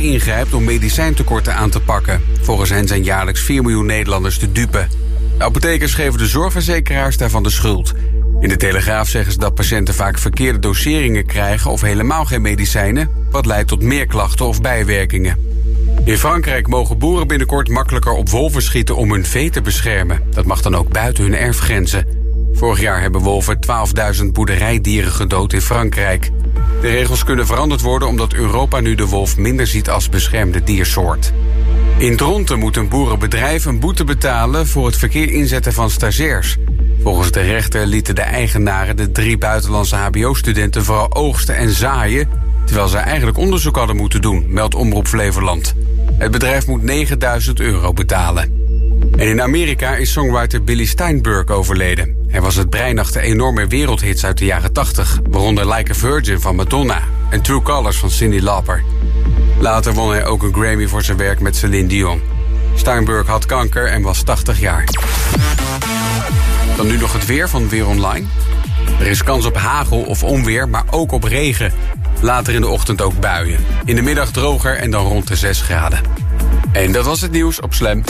ingrijpt om medicijntekorten aan te pakken. Volgens hen zijn jaarlijks 4 miljoen Nederlanders te dupe. De apothekers geven de zorgverzekeraars daarvan de schuld. In de Telegraaf zeggen ze dat patiënten vaak verkeerde doseringen krijgen of helemaal geen medicijnen, wat leidt tot meer klachten of bijwerkingen. In Frankrijk mogen boeren binnenkort makkelijker op wolven schieten om hun vee te beschermen. Dat mag dan ook buiten hun erfgrenzen. Vorig jaar hebben wolven 12.000 boerderijdieren gedood in Frankrijk. De regels kunnen veranderd worden omdat Europa nu de wolf minder ziet als beschermde diersoort. In Dronten moet een boerenbedrijf een boete betalen voor het verkeer inzetten van stagiairs. Volgens de rechter lieten de eigenaren de drie buitenlandse hbo-studenten vooral oogsten en zaaien... terwijl ze eigenlijk onderzoek hadden moeten doen, meldt Omroep Flevoland. Het bedrijf moet 9000 euro betalen. En in Amerika is songwriter Billy Steinberg overleden. Hij was het brein achter enorme wereldhits uit de jaren 80... waaronder Like a Virgin van Madonna en True Colors van Cyndi Lauper. Later won hij ook een Grammy voor zijn werk met Celine Dion. Steinberg had kanker en was 80 jaar. Dan nu nog het weer van Weer Online. Er is kans op hagel of onweer, maar ook op regen. Later in de ochtend ook buien. In de middag droger en dan rond de 6 graden. En dat was het nieuws op Slam.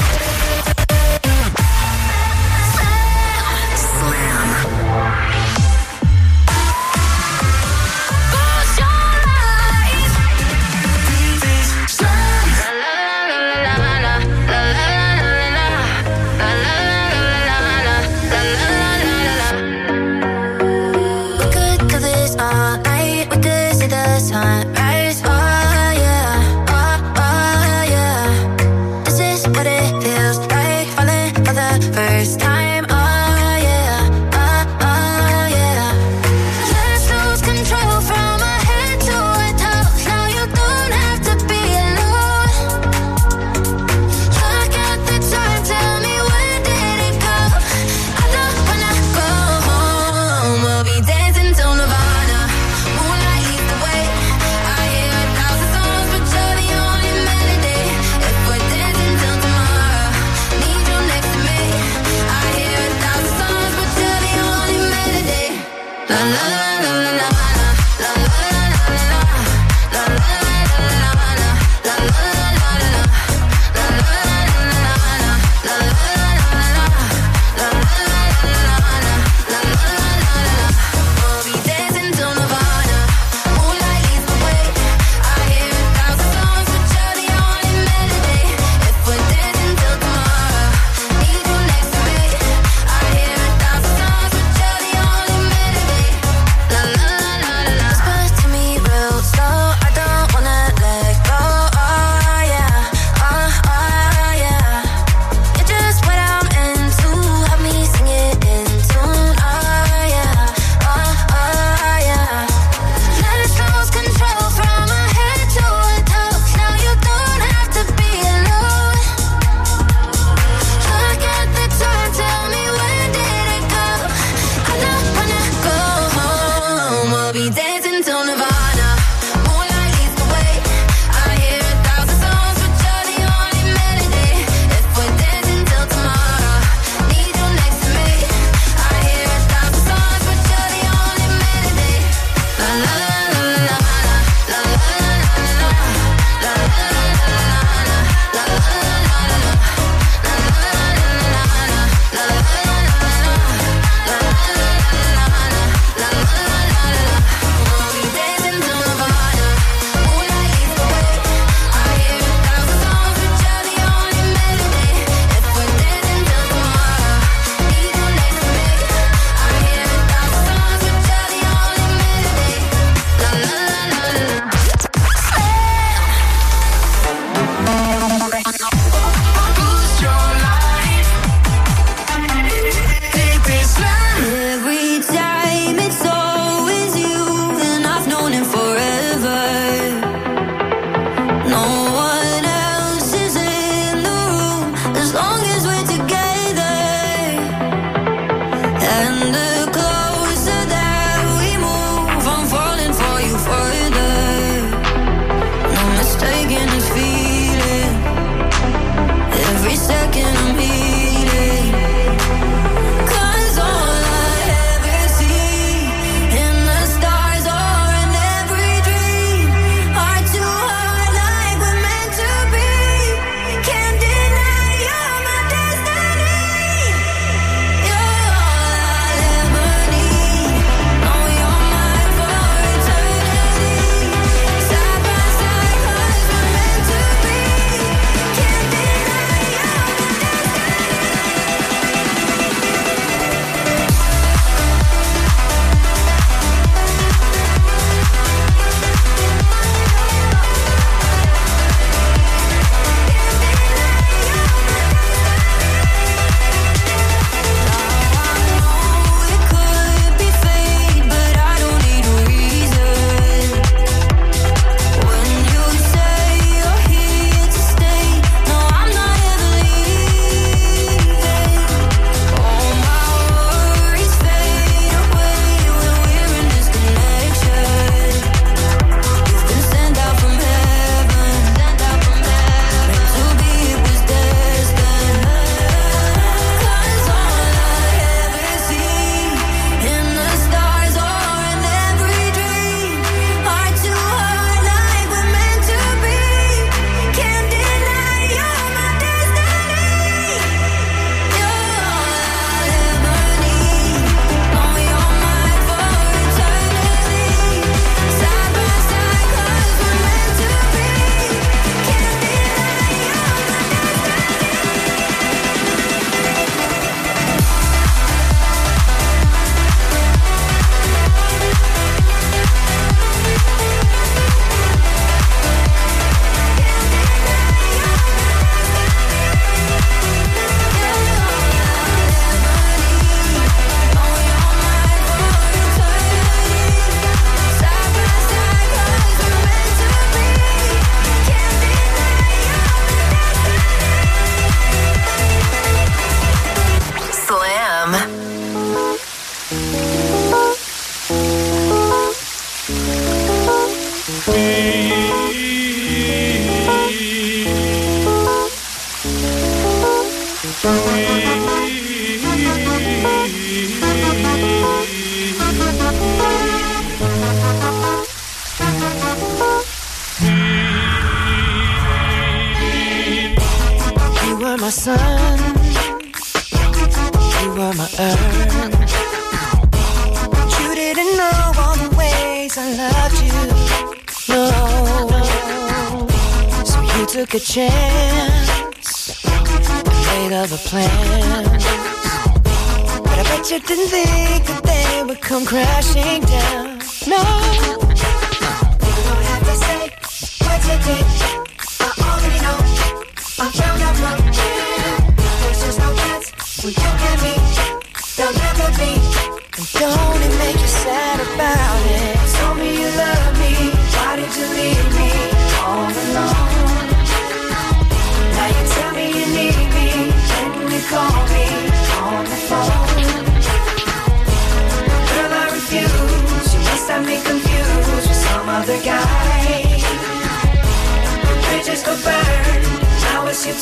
I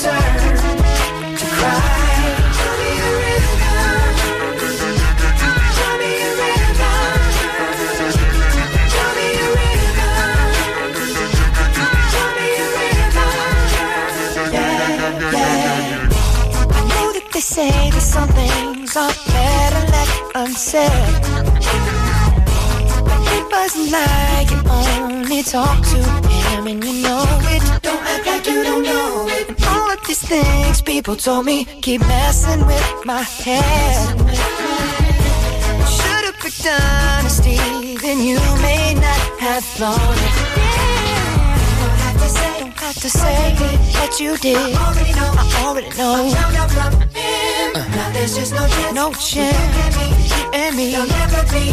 know that they say that some things are better left unsaid. It wasn't like you only talk to him and you know it. Don't act like you don't know it. Things people told me keep messing with my head. Should've picked honesty, then you may not have thought it. Don't have to say, don't have to say that you did. I already know. I already know. I found out from him. Uh-huh. Now there's just no chance. No chance. You and me. There'll never be.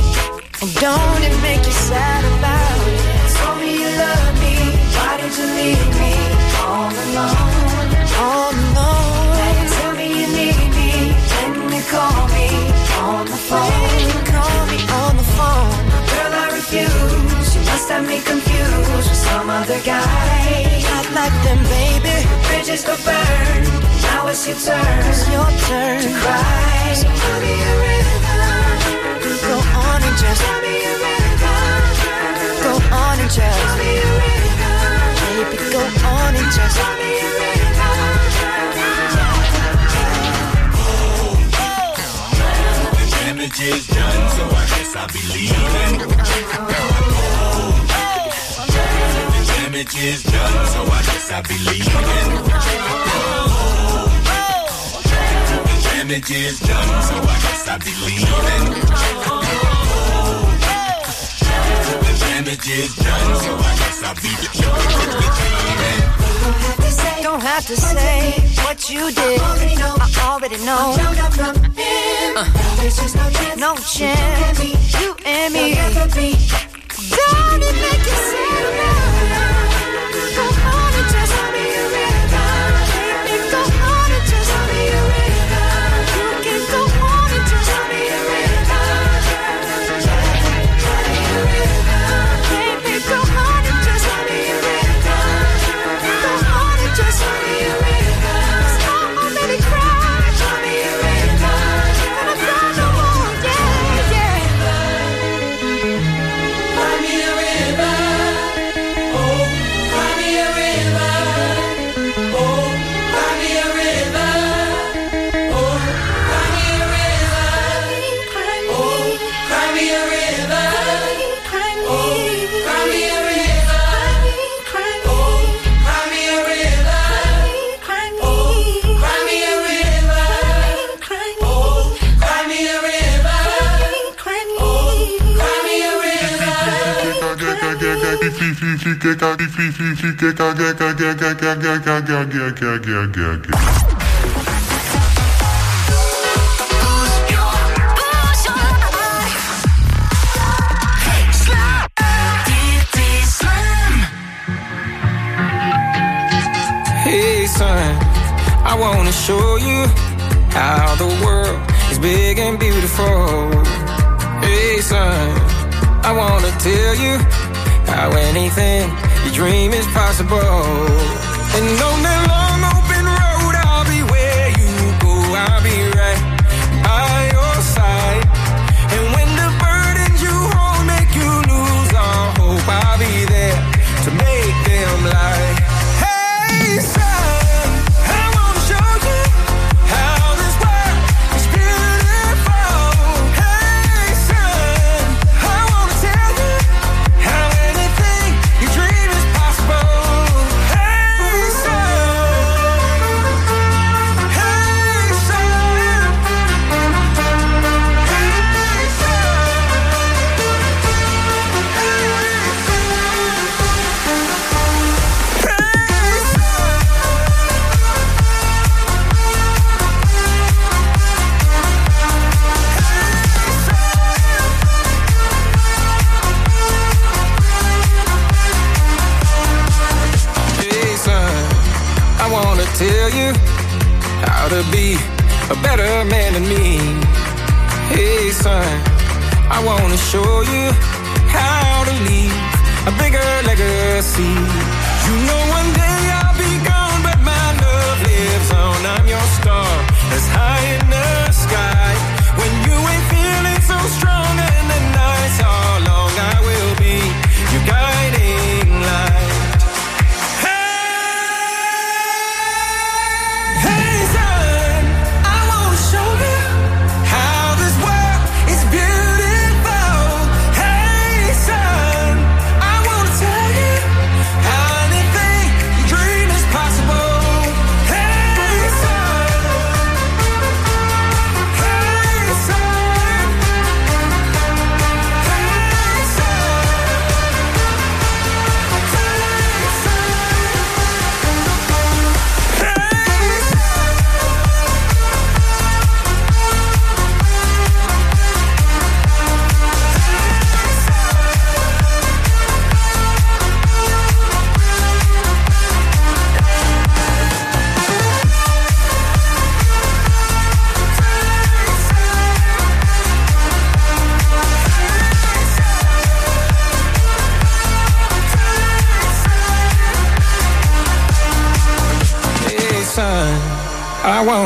And don't it make you sad about it? Told me you love me. Why did you leave me all alone? All alone. Now you tell me you need me. When call me on the phone. Call me on the phone. Girl, I refuse. You must have me confused with some other guy. Not like them, baby. Bridges go burn. Now it's your turn. Your turn to cry. So tell me a. Go on and just tell me a. Go on and just tell me a river. Baby, go on and just tell me damage is done, so I guess I'll be leaving. The damage is done, so I guess I'll be leaving. The damage is done, so I guess I'll be. The damage is done, so I guess I'll be leaving. Don't have to say what you did. I already know. Uh, no chance. You and me. Don't it make you sad? Go Hey son, I wanna show you how the world is big and beautiful. Hey son, I wanna tell you how anything you dream is possible. And on that long a better man than me. Hey, son, I wanna show you how to leave a bigger legacy. You know, one day I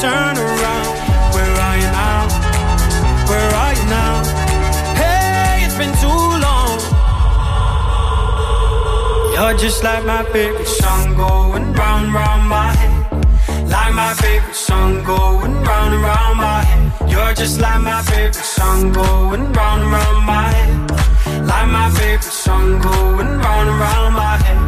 turn around. Where are you now? Where are you now? Hey, it's been too long. You're just like my favorite song going round, round my head. Like my favorite song going round round my head. You're just like my favorite song going round round my head. Like my favorite song going round round my head.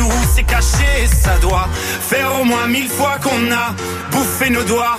Où c'est caché, ça doit Faire au moins mille fois qu'on a bouffé nos doigts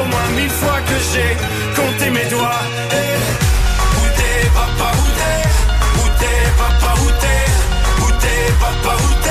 au moins mille fois que j'ai compté mes doigts. Eh, Où t'es papa, où t'es? Où t'es papa, où t'es? Papa, où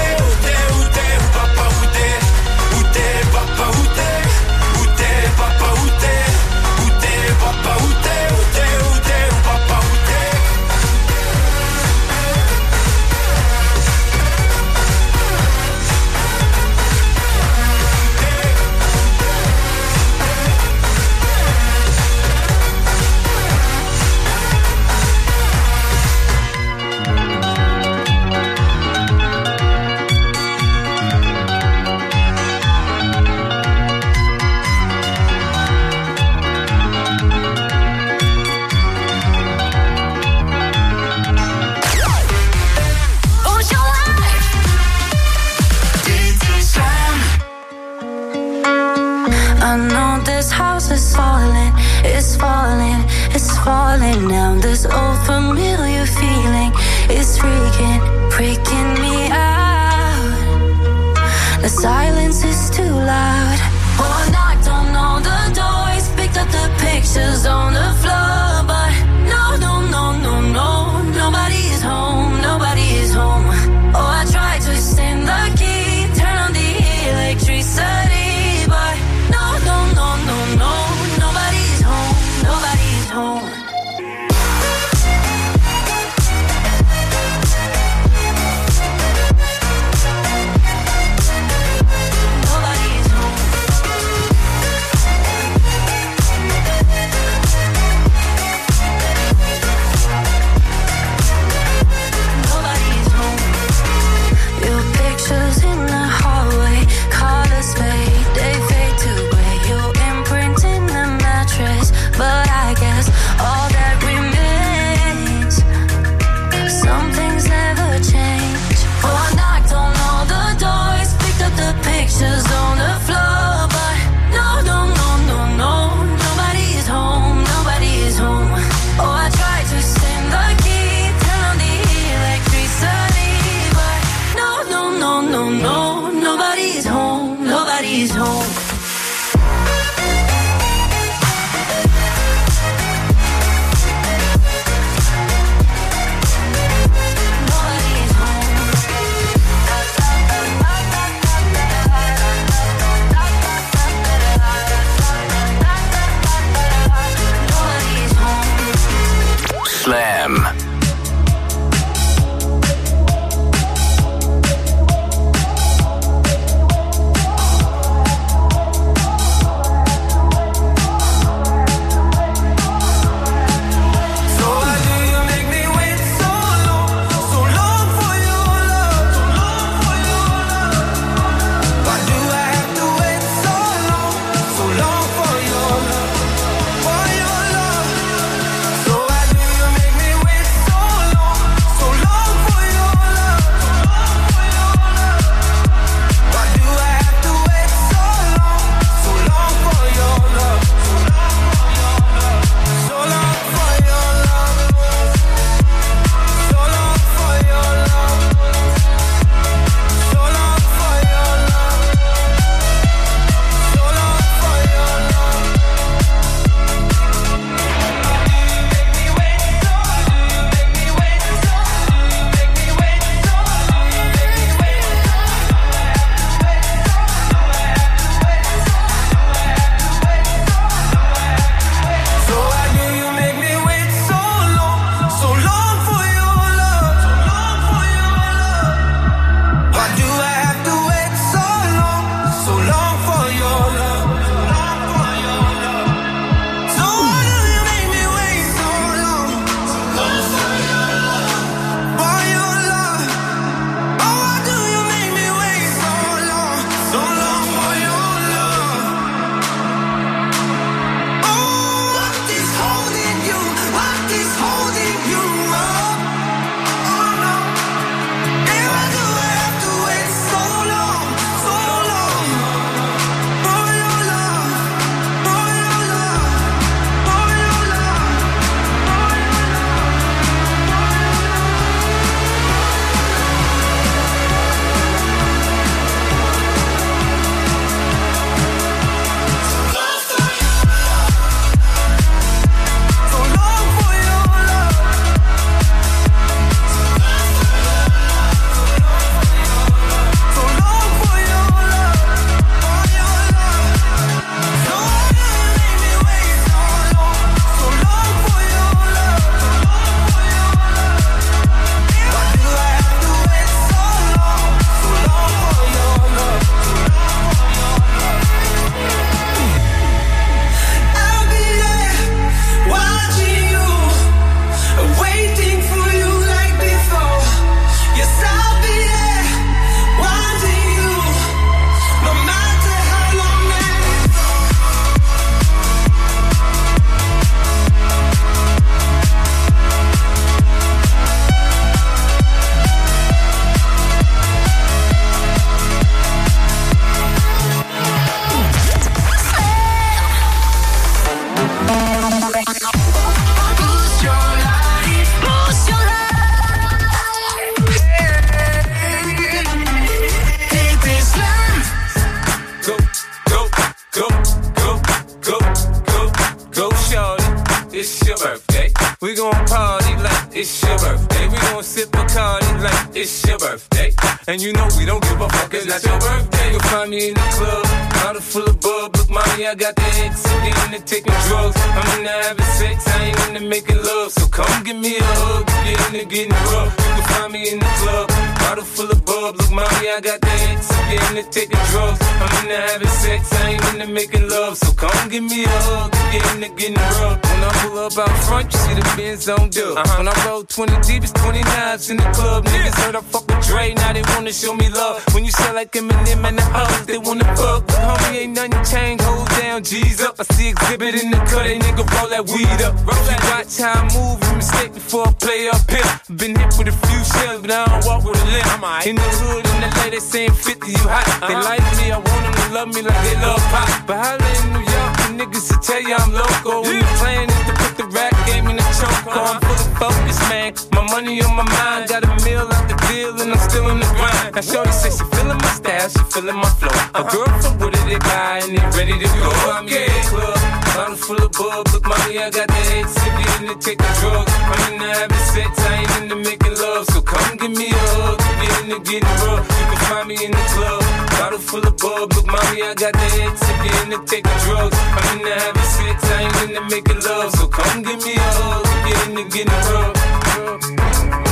like it's your birthday. And you know we don't give a fuck, it's not your birthday. You'll find me in the club, bottle full of bub. Look, mommy, I got the X, I'm into taking drugs. I'm into having sex, I ain't into making love. So come give me a hug, get into getting rough. You can find me in the club, bottle full of bub. Look, mommy, I got the X, I'm into taking drugs. I'm into having sex, I ain't into making love. So come give me a hug, get into getting rough. When I pull up out front, you see the Benz on dub. Uh-huh. When I roll 20 deep, it's 29s in the club. Niggas heard I fuck with Dre, now they wanna show me love. When you sell like Eminem and the hoes, they wanna fuck. Homie, ain't nothing changed, hold down, G's up. I see exhibit in the cut, they nigga roll that weed up. Roll that watch how I move, you mistake before I play up here. Been hit with a few shells, but I don't walk with a limp. In the hood, in the LA, they saying 50, you hot. They like me, I want them to love me like they love pop. But holla in New York, the niggas will tell you I'm local. When the plan is to put the rap game in the choke. I'm full of focus, man. My money on my mind, got a meal out the deal, and I'm still in the grind. Now, Shorty says she feeling my style, she feeling my flow. A girl from Wooded, they buy, and they ready to go. I'm in the club, bottle full of bub. Look, mommy, I got the head sippy in to take the drugs. I'm in the having sex, I ain't into making love. So come give me a hug, get into getting rough. You can find me in the club, bottle full of bub. Look, mommy, I got the head sippy in to take the drugs. I'm in the having sex, I ain't into making love. So come give me a hug, get into getting rough.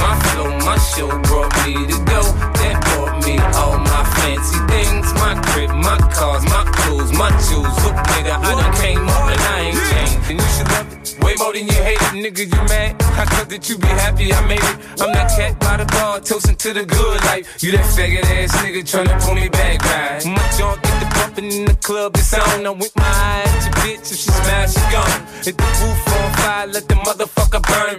My flow, my show brought me to go. That brought me all my fancy things. My crib, my cars, my clothes, my jewels. Look, nigga, I done came up Way more than you hate it, nigga, you mad? I thought that you be happy I made it. I'm that cat by the bar, toasting to the good life. You that faggot ass nigga tryna pull me back, right? My junk get the bumping in the club, it's on. I'm with my eye at bitch, if she smash, she gone. Hit the roof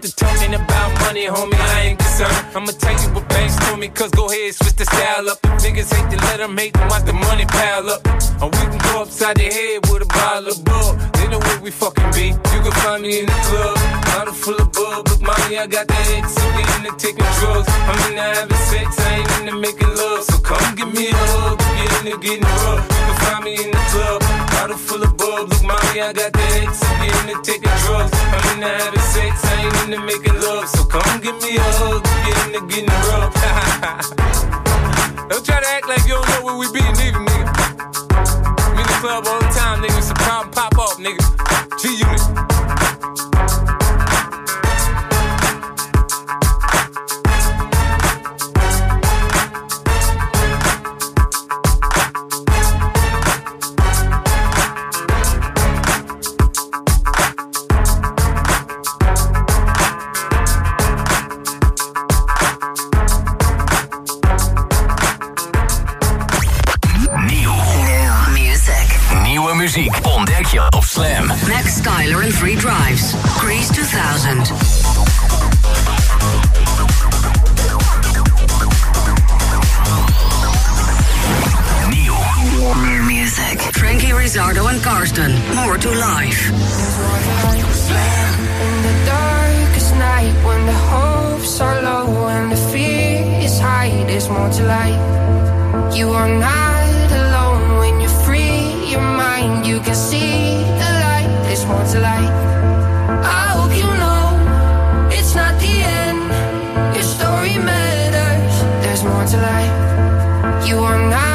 The talking about money, homie, I ain't concerned. I'ma tell you what banks told me, cause go ahead, switch the style up. Niggas hate to let them hate watch the money pile up. Or we can go upside the head with a bottle of bull. They know where we fucking be. You can find me in the club, bottle full of bub. Look, mommy, I got the X, so we into taking drugs. I'm into having sex, I ain't into making love. So come give me a hug, get into getting rough. You can find me in the club, bottle full of bub. Look, mommy, I got the X, so we into taking drugs. I'm into sex, I ain't into making love. So come give me a hug, get into getting rough. don't try to act like you don't know where we be, neither, nigga. I'm in the club all the time, nigga. Some problem pop up, nigga. Op Slam. Max Styler and Free Drives. Grease 2000. Nieuw. New music. Frankie Rizzardo and Karsten. More to life. In the darkest night when the hopes are low and the fear is high, there's more to life. You are not life. I hope you know it's not the end. Your story matters, there's more to life. You are not